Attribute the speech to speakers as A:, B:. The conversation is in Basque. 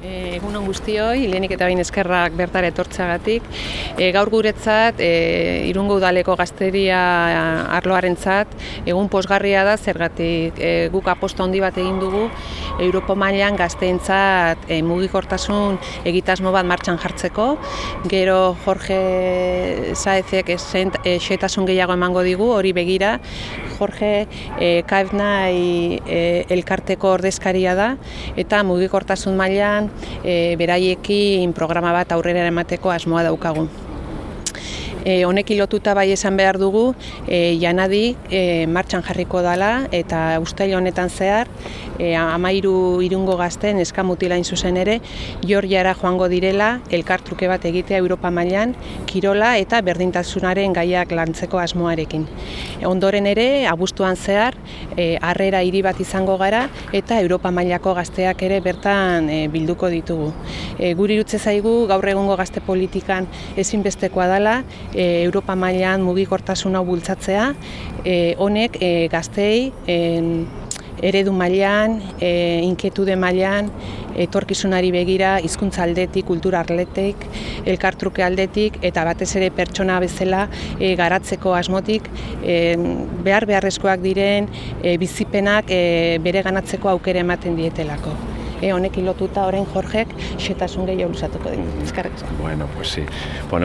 A: E, egun on guztioi, lehenik eta bain eskerrak bertara etortzagatik. E, gaur guretzat, e, irungo udaleko gazteria arloarentzat egun posgarria da, zergatik e, guk aposto handi bat egin dugu, Europa mailan gazteentzat e, mugikortasun egitasmo bat martxan jartzeko. Gero Jorge Saezek xetasun gehiago emango digu, hori begira. Jorge e, Kaifnai e, elkarteko ordezkaria da, eta mugikortasun mailan e, beraiekin programa bat aurrera emateko asmoa daukagu. E, honek lotuta bai esan behar dugu, e, janadi e, martxan jarriko dala eta ustail honetan zehar, e, amairu irungo gazten eskamutilain zuzen ere, jorriara joango direla elkartruke bat egitea Europa mailan kirola eta berdintasunaren gaiak lantzeko asmoarekin. E, ondoren ere, abuztuan zehar, e, harrera hiri bat izango gara eta Europa mailako gazteak ere bertan e, bilduko ditugu. E, guri irutze zaigu gaur egungo gazte politikan ezinbestekoa dela, e, Europa mailan mugikortasun hau bultzatzea, e, honek e, gaztei e, eredu mailan, e, inketude mailan, etorkizunari begira, hizkuntza aldetik, kultura atletik, elkartruke aldetik eta batez ere pertsona bezala e, garatzeko asmotik e, behar beharrezkoak diren e, bizipenak e, bere ganatzeko aukera ematen dietelako. E, honekin lotuta orain Jorgek xetasun gehiago lusatuko du. Eskerrik
B: Bueno, pues sí.